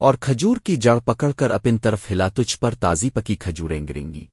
اور کھجور کی جڑ پکڑ کر اپن طرف ہلا تجھ پر تازی پکی کھجوریں گریں گی